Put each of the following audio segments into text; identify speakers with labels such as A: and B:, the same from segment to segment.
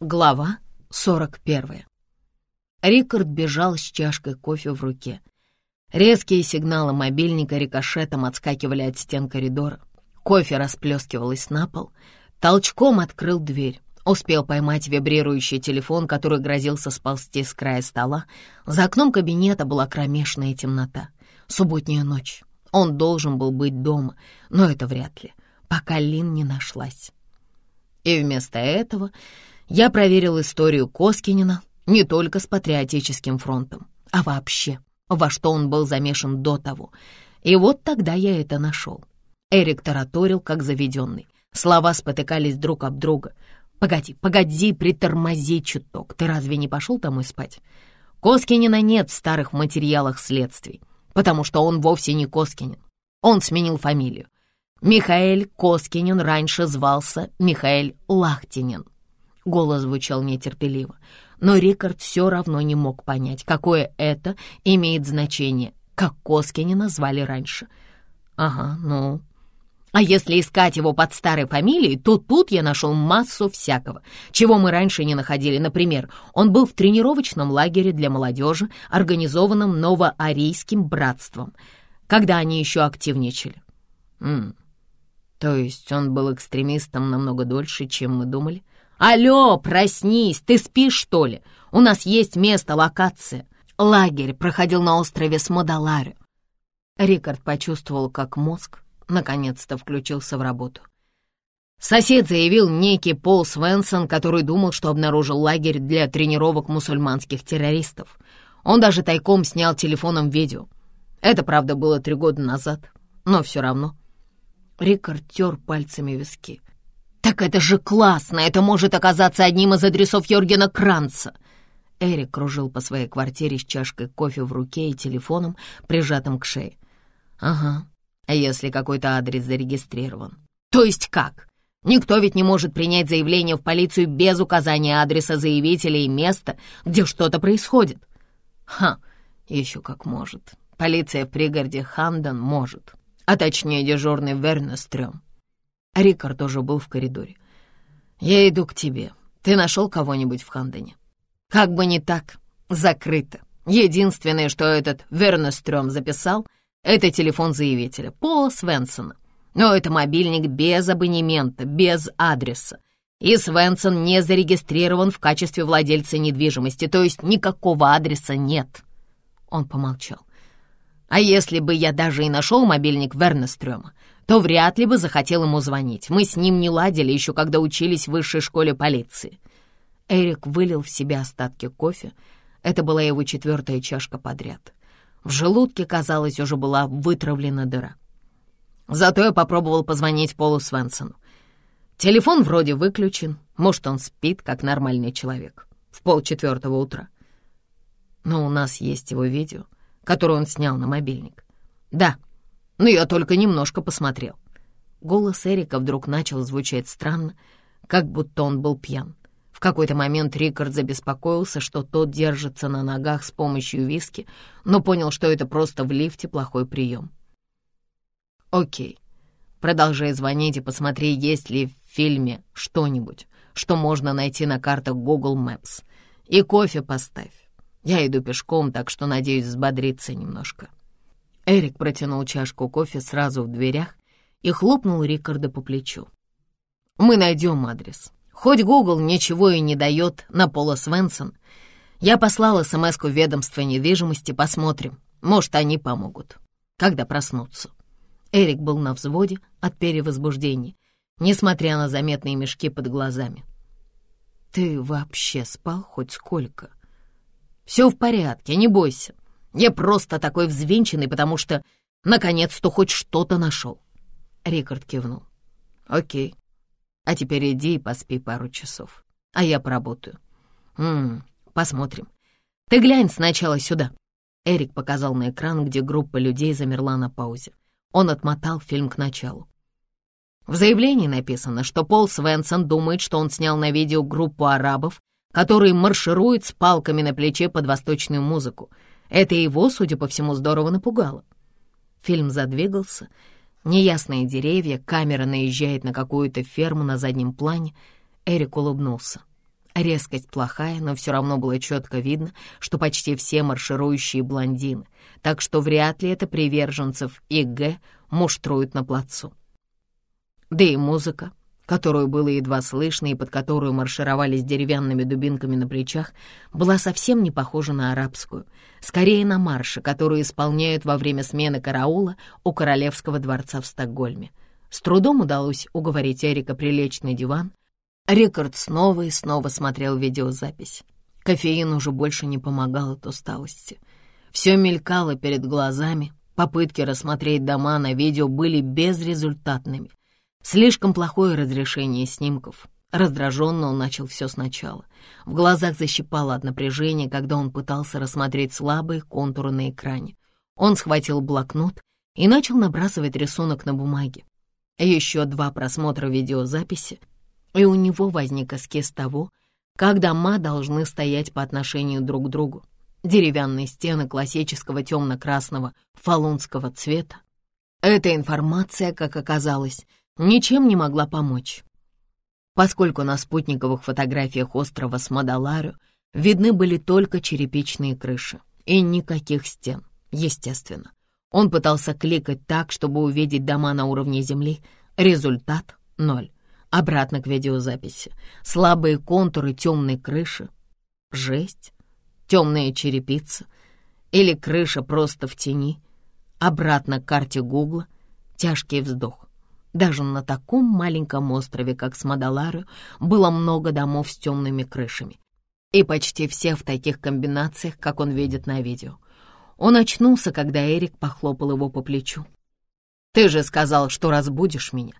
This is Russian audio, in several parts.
A: Глава 41. Рикард бежал с чашкой кофе в руке. Резкие сигналы мобильника рикошетом отскакивали от стен коридора. Кофе расплескивалось на пол. Толчком открыл дверь. Успел поймать вибрирующий телефон, который грозился сползти с края стола. За окном кабинета была кромешная темнота. Субботняя ночь. Он должен был быть дома, но это вряд ли, пока Лин не нашлась. И вместо этого я проверил историю Коскинина не только с патриотическим фронтом, а вообще, во что он был замешан до того. И вот тогда я это нашел. Эрик тараторил, как заведенный. Слова спотыкались друг об друга. «Погоди, погоди, притормози чуток. Ты разве не пошел домой спать?» Коскинина нет в старых материалах следствий, потому что он вовсе не Коскинин. Он сменил фамилию. Михаэль Коскинин раньше звался Михаэль Лахтинин. Голос звучал нетерпеливо, но Рикард все равно не мог понять, какое это имеет значение, как Коскинина звали раньше. Ага, ну... А если искать его под старой фамилией, то тут я нашел массу всякого, чего мы раньше не находили. Например, он был в тренировочном лагере для молодежи, организованном новоарийским братством, когда они еще активничали. М -м. То есть он был экстремистом намного дольше, чем мы думали? «Алло, проснись! Ты спишь, что ли? У нас есть место, локация. Лагерь проходил на острове Смодаларе». Рикард почувствовал, как мозг наконец-то включился в работу. Сосед заявил некий Пол Свенсон, который думал, что обнаружил лагерь для тренировок мусульманских террористов. Он даже тайком снял телефоном видео. Это, правда, было три года назад, но все равно. Рикард тер пальцами виски. «Так это же классно! Это может оказаться одним из адресов Йоргена Кранца!» Эрик кружил по своей квартире с чашкой кофе в руке и телефоном, прижатым к шее. «Ага, а если какой-то адрес зарегистрирован?» «То есть как? Никто ведь не может принять заявление в полицию без указания адреса заявителя и места, где что-то происходит». «Ха, еще как может. Полиция в пригороде Хандон может, а точнее дежурный Вернестрём. Рикард тоже был в коридоре. «Я иду к тебе. Ты нашел кого-нибудь в Хандоне?» «Как бы не так. Закрыто. Единственное, что этот Вернестрём записал, это телефон заявителя, Пола Свенсона. Но это мобильник без абонемента, без адреса. И Свенсон не зарегистрирован в качестве владельца недвижимости, то есть никакого адреса нет». Он помолчал. «А если бы я даже и нашел мобильник Вернестрёма, то вряд ли бы захотел ему звонить. Мы с ним не ладили еще, когда учились в высшей школе полиции. Эрик вылил в себя остатки кофе. Это была его четвертая чашка подряд. В желудке, казалось, уже была вытравлена дыра. Зато я попробовал позвонить Полу Свенсону. Телефон вроде выключен, может, он спит, как нормальный человек, в полчетвертого утра. Но у нас есть его видео, которое он снял на мобильник. Да, но я только немножко посмотрел». Голос Эрика вдруг начал звучать странно, как будто он был пьян. В какой-то момент Рикард забеспокоился, что тот держится на ногах с помощью виски, но понял, что это просто в лифте плохой прием. «Окей, продолжай звонить и посмотри, есть ли в фильме что-нибудь, что можно найти на картах Google Maps. И кофе поставь. Я иду пешком, так что надеюсь взбодриться немножко». Эрик протянул чашку кофе сразу в дверях и хлопнул Рикарда по плечу. «Мы найдем адрес. Хоть Гугл ничего и не дает на Пола Свенсон. Я послала смс-ку в ведомство недвижимости, посмотрим. Может, они помогут, когда проснутся». Эрик был на взводе от перевозбуждения, несмотря на заметные мешки под глазами. «Ты вообще спал хоть сколько?» «Все в порядке, не бойся. Я просто такой взвинченный, потому что наконец-то хоть что-то нашел. Рикард кивнул. Окей. А теперь иди и поспи пару часов. А я поработаю. Ммм, посмотрим. Ты глянь сначала сюда. Эрик показал на экран, где группа людей замерла на паузе. Он отмотал фильм к началу. В заявлении написано, что Пол Свенсон думает, что он снял на видео группу арабов, которые маршируют с палками на плече под восточную музыку — это его, судя по всему, здорово напугало. Фильм задвигался. Неясные деревья, камера наезжает на какую-то ферму на заднем плане. Эрик улыбнулся. Резкость плохая, но все равно было четко видно, что почти все марширующие блондины, так что вряд ли это приверженцев ИГ муштруют на плацу. Да и музыка, которую было едва слышно и под которую маршировали с деревянными дубинками на плечах, была совсем не похожа на арабскую, скорее на марши, которые исполняют во время смены караула у Королевского дворца в Стокгольме. С трудом удалось уговорить Эрика прилечь на диван, Рикард снова и снова смотрел видеозапись. Кофеин уже больше не помогал от усталости. Все мелькало перед глазами, попытки рассмотреть дома на видео были безрезультатными. Слишком плохое разрешение снимков. Раздраженно он начал все сначала. В глазах защипало от напряжения, когда он пытался рассмотреть слабые контуры на экране. Он схватил блокнот и начал набрасывать рисунок на бумаге. Еще два просмотра видеозаписи — и у него возник эскиз того, как дома должны стоять по отношению друг к другу. Деревянные стены классического темно-красного фалунского цвета. Эта информация, как оказалось, ничем не могла помочь. Поскольку на спутниковых фотографиях острова Смадаларю видны были только черепичные крыши и никаких стен, естественно. Он пытался кликать так, чтобы увидеть дома на уровне земли. Результат — ноль. Обратно к видеозаписи. Слабые контуры темной крыши. Жесть. Темная черепица. Или крыша просто в тени. Обратно к карте Гугла. Тяжкий вздох. Даже на таком маленьком острове, как Смадалару, было много домов с темными крышами. И почти все в таких комбинациях, как он видит на видео. Он очнулся, когда Эрик похлопал его по плечу. «Ты же сказал, что разбудишь меня.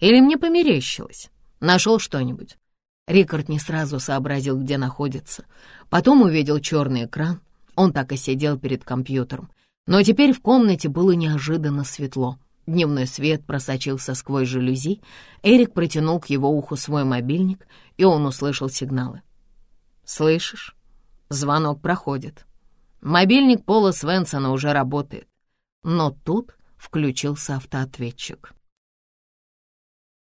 A: Или мне померещилось? Нашел что-нибудь?» Рикард не сразу сообразил, где находится. Потом увидел черный экран. Он так и сидел перед компьютером. Но теперь в комнате было неожиданно светло. Дневной свет просочился сквозь жалюзи. Эрик протянул к его уху свой мобильник, и он услышал сигналы. «Слышишь? Звонок проходит. Мобильник Пола Свенсона уже работает. Но тут включился автоответчик.